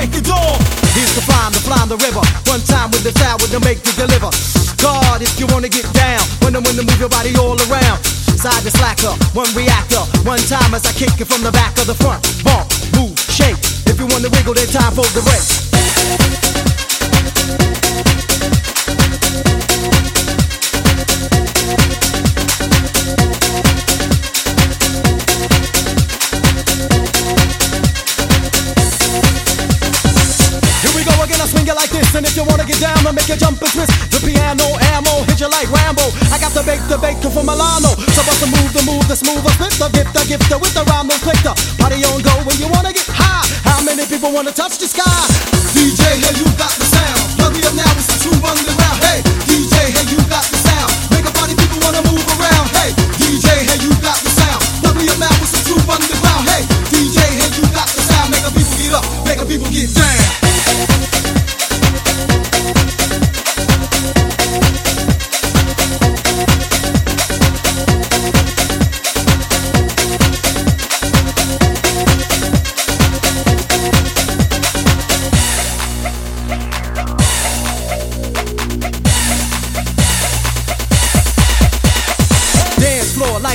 break the. Here's the climb, the climb the river. One time with the style, with the make to deliver. God, if you wanna get down, when I'm to move your body all around. Side to slacker, one reactor, one time as I kick it from the back of the front. Bump, move, shake. If you wanna wiggle, then time for the race. Here we go again, I swing it like this. And if you wanna get down, I'll make you jump and twist. The piano ammo, hit you like Rambo. I got the bake, the baker from Milano. So bust the move, the move, the smooth, the the gift, the gifter with the rhyme, no clicker. Party on go when you wanna get high. How many people wanna touch the sky? DJ, hey, you got the sound. Hurry up now, it's the true.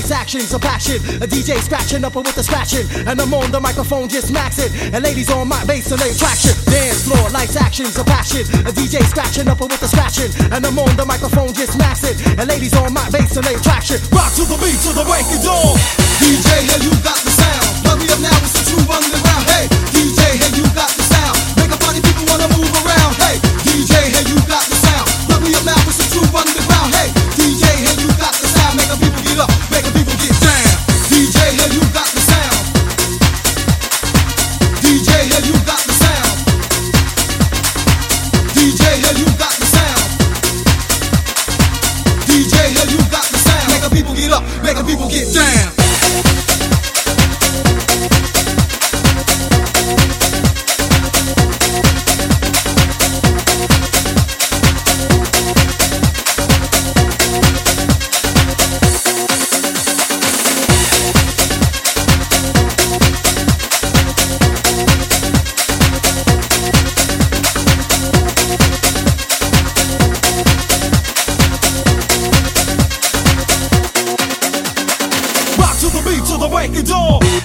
Lights, actions, a passion. A DJ scratching up with the scratching. And I'm on the microphone just maxing. And ladies on my bass and they traction. Dance floor, lights, actions, a passion. A DJ scratching up with the scratching. And I'm on the microphone just maxing. And ladies on my bass and they traction. Rock to the beat, to the break of dawn. DJ, hey, you got the sound. People get up, make a people get down. To the of dawn.